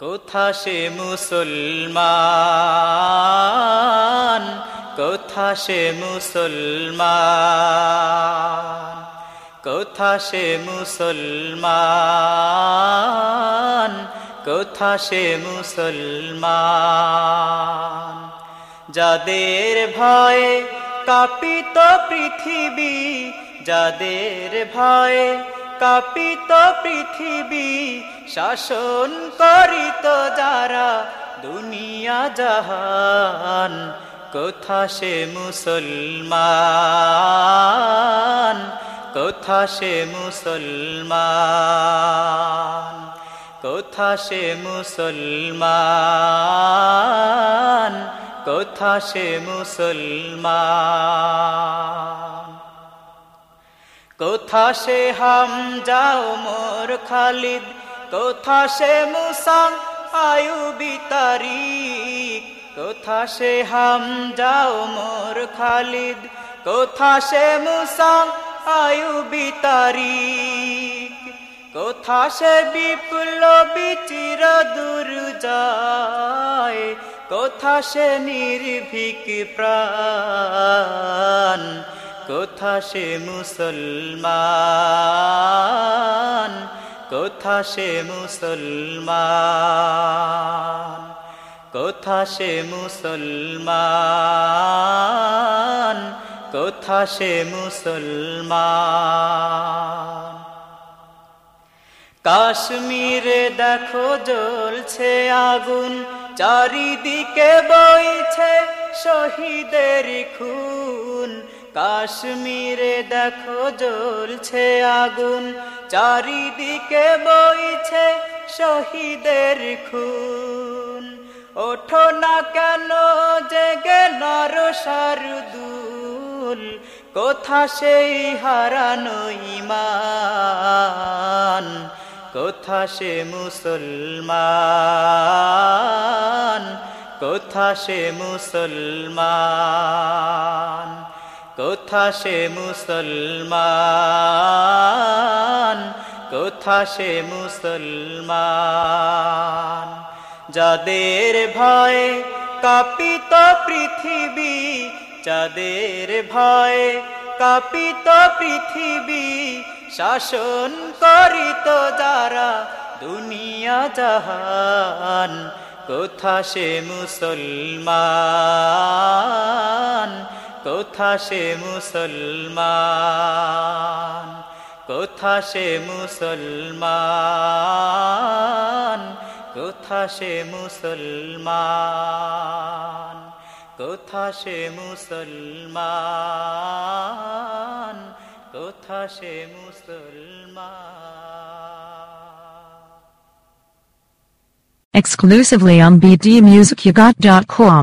কোথা সে মুসলমান? কোথা সে মুসলমান? কোথা সে মুসলমান? কোথা সে মুসলমান? যাদের ভয়ে কাপিত পৃথিবী, যাদের ভয়ে কাপিত পৃথিবী শাসন করিত যারা, দুনিয়া জাহান, কোথা সে মুসলমান, কোথা সে মুসলমান, কোথা সে মুসলমান, কোথা সে মুসলমান। কোথা সে হাম যাও মোর খালিদ কোথা সে মুসাং আয়ু বিতারিক। কোথা সে হাম যাও মোর খালিদ। কোথা সে মুসাং আয়ু বিতারিক। কোথা সে বিপ্লবী চির দূর যায়। কোথা সে নির্ভীক প্রাণ। কোথা সে মুসলমান। কোথা সে মুসলমান, কোথা সে মুসলমান, কোথা সে মুসলমান। কাশ্মীরে দেখো জ্বলছে আগুন, চারিদিকে বইছে শহীদের খুন। কাশ্মীরে দেখো জ্বলছে আগুন, চারিদিকে বইছে শহীদের খুন। ওঠো না কেন জেগে নর সারদুল কোথা সেই হারানো ইমান কোথা সে মুসলমান, কোথা সে মুসলমান। কোথা সে মুসলমান? কোথা সে মুসলমান? যাদের ভয় কাপিত পৃথিবী, যাদের ভয় কাপিত পৃথিবী, শাসন করিত যারা দুনিয়া জাহান, কোথা সে মুসলমান? কোথা সে মুসলমান? কোথা সে মুসলমান? কোথা সে মুসলমান? কোথা সে মুসলমান? কোথা সে মুসলমান? Exclusively on bdmusicyougot.com.